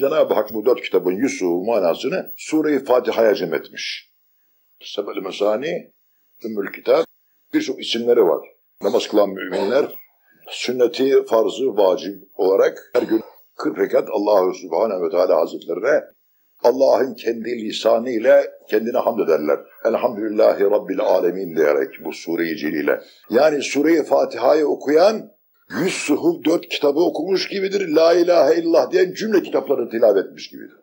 Cenab-ı Hak bu dört kitabın Yusuf manasını Sure-i Fatiha'ya cem. Sebel-i Mesani, Ümmül Kitap, birçok isimleri var. Namaz kılan müminler, sünneti, farzı, vacip olarak her gün 40 rekat Allahu Subhanahu ve Teala Hazretlerine Allah'ın kendi lisanı ile kendine hamd ederler. Elhamdülillahi Rabbil Alemin diyerek bu sure-i celile. Yani sure-i Fatiha'yı okuyan yüz suhuf dört kitabı okumuş gibidir. La ilahe illallah diyen cümle kitaplarını tilavet etmiş gibidir.